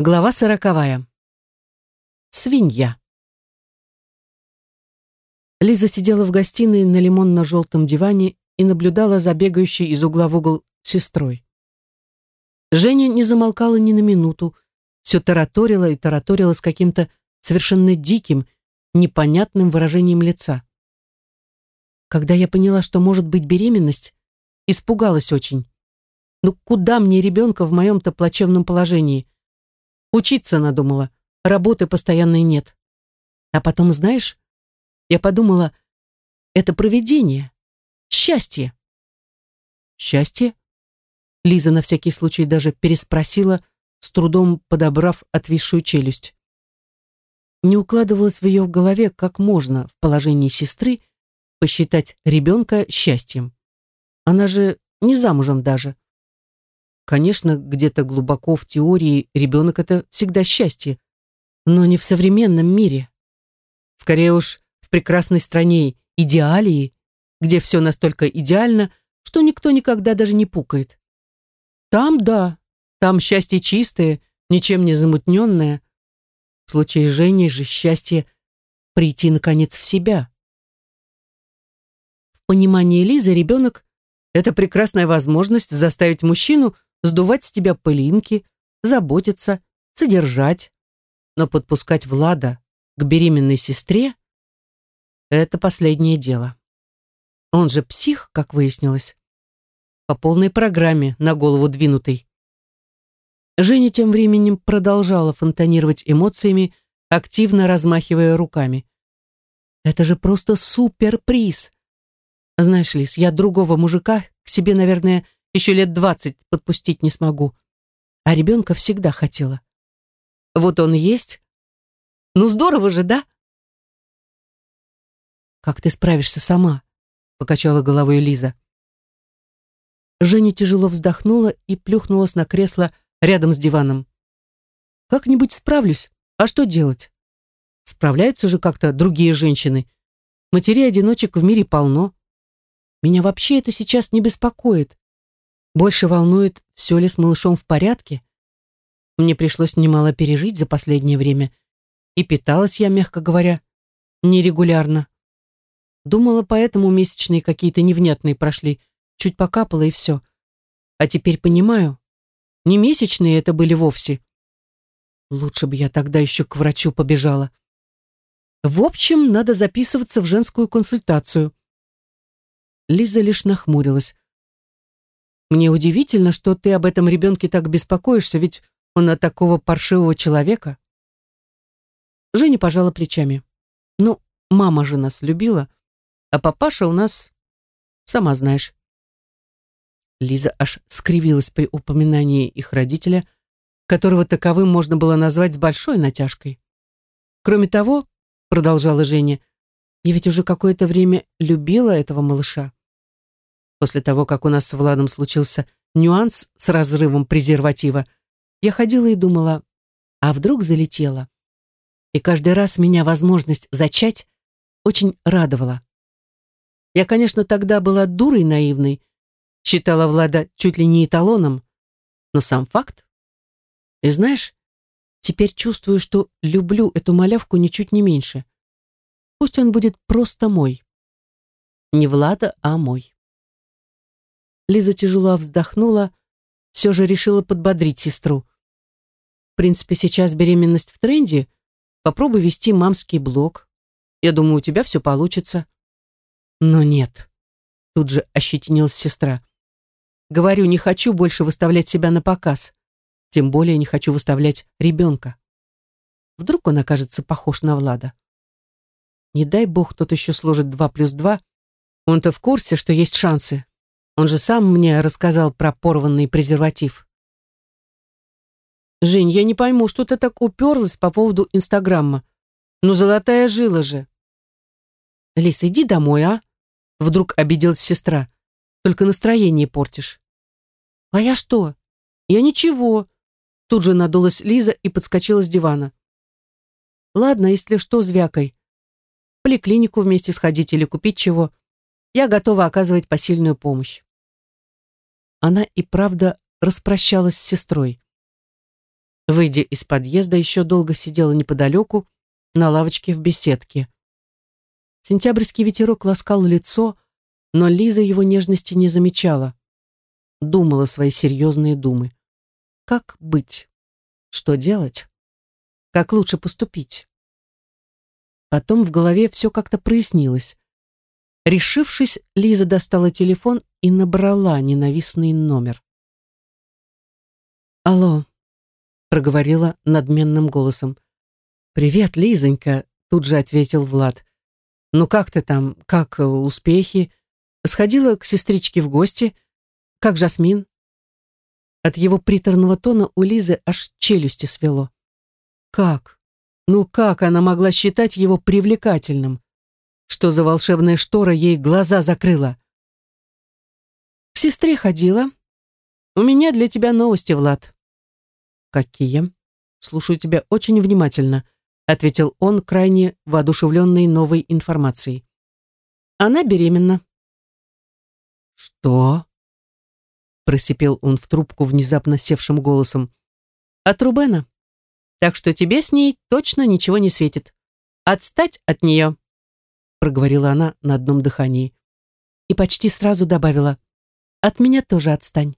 Глава сороковая. Свинья. Лиза сидела в гостиной на лимонно-желтом диване и наблюдала за бегающей из угла в угол сестрой. Женя не замолкала ни на минуту, все тараторила и тараторила с каким-то совершенно диким, непонятным выражением лица. Когда я поняла, что может быть беременность, испугалась очень. Ну куда мне ребенка в моем-то плачевном положении? Учиться надумала, работы постоянной нет. А потом, знаешь, я подумала, это провидение, счастье. Счастье? Лиза на всякий случай даже переспросила, с трудом подобрав отвисшую челюсть. Не укладывалось в ее голове, как можно в положении сестры посчитать ребенка счастьем. Она же не замужем даже. Конечно, где-то глубоко в теории ребенок — это всегда счастье, но не в современном мире. Скорее уж в прекрасной стране идеалии, где все настолько идеально, что никто никогда даже не пукает. Там, да, там счастье чистое, ничем не замутненное. В случае Жени же счастье прийти, наконец, в себя. В понимании Лизы ребенок — это прекрасная возможность заставить мужчину — сдувать с тебя пылинки, заботиться, содержать. Но подпускать Влада к беременной сестре — это последнее дело. Он же псих, как выяснилось. По полной программе, на голову двинутый. Женя тем временем продолжала фонтанировать эмоциями, активно размахивая руками. «Это же просто суперприз! Знаешь, Лис, я другого мужика к себе, наверное, еще лет двадцать подпустить не смогу. А ребенка всегда хотела. Вот он есть. Ну здорово же, да? Как ты справишься сама? Покачала головой Лиза. Женя тяжело вздохнула и плюхнулась на кресло рядом с диваном. Как-нибудь справлюсь. А что делать? Справляются же как-то другие женщины. Матерей-одиночек в мире полно. Меня вообще это сейчас не беспокоит. Больше волнует, все ли с малышом в порядке. Мне пришлось немало пережить за последнее время. И питалась я, мягко говоря, нерегулярно. Думала, поэтому месячные какие-то невнятные прошли. Чуть покапало и все. А теперь понимаю, не месячные это были вовсе. Лучше бы я тогда еще к врачу побежала. В общем, надо записываться в женскую консультацию. Лиза лишь нахмурилась. Мне удивительно, что ты об этом ребенке так беспокоишься, ведь он от такого паршивого человека. Женя пожала плечами. Ну, мама же нас любила, а папаша у нас, сама знаешь. Лиза аж скривилась при упоминании их родителя, которого таковым можно было назвать с большой натяжкой. Кроме того, продолжала Женя, я ведь уже какое-то время любила этого малыша после того, как у нас с Владом случился нюанс с разрывом презерватива, я ходила и думала, а вдруг залетела? И каждый раз меня возможность зачать очень радовала. Я, конечно, тогда была дурой наивной, считала Влада чуть ли не эталоном, но сам факт. И знаешь, теперь чувствую, что люблю эту малявку ничуть не меньше. Пусть он будет просто мой. Не Влада, а мой. Лиза тяжело вздохнула, все же решила подбодрить сестру. В принципе, сейчас беременность в тренде. Попробуй вести мамский блог. Я думаю, у тебя все получится. Но нет. Тут же ощетинилась сестра. Говорю, не хочу больше выставлять себя на показ. Тем более не хочу выставлять ребенка. Вдруг он окажется похож на Влада. Не дай бог тот еще сложит два плюс два. Он-то в курсе, что есть шансы. Он же сам мне рассказал про порванный презерватив. Жень, я не пойму, что ты так уперлась по поводу Инстаграма. Ну, золотая жила же. Лис, иди домой, а? Вдруг обиделась сестра. Только настроение портишь. А я что? Я ничего. Тут же надулась Лиза и подскочила с дивана. Ладно, если что, звякой. В поликлинику вместе сходить или купить чего. Я готова оказывать посильную помощь она и правда распрощалась с сестрой. Выйдя из подъезда, еще долго сидела неподалеку, на лавочке в беседке. Сентябрьский ветерок ласкал лицо, но Лиза его нежности не замечала. Думала свои серьезные думы. Как быть? Что делать? Как лучше поступить? Потом в голове все как-то прояснилось. Решившись, Лиза достала телефон и набрала ненавистный номер. «Алло», — проговорила надменным голосом. «Привет, Лизонька», — тут же ответил Влад. «Ну как ты там? Как э, успехи? Сходила к сестричке в гости? Как Жасмин?» От его приторного тона у Лизы аж челюсти свело. «Как? Ну как она могла считать его привлекательным? Что за волшебная штора ей глаза закрыла?» «К сестре ходила. У меня для тебя новости, Влад». «Какие?» «Слушаю тебя очень внимательно», ответил он, крайне воодушевленный новой информацией. «Она беременна». «Что?» просипел он в трубку внезапно севшим голосом. «От Рубена. Так что тебе с ней точно ничего не светит. Отстать от нее», проговорила она на одном дыхании. И почти сразу добавила, «От меня тоже отстань».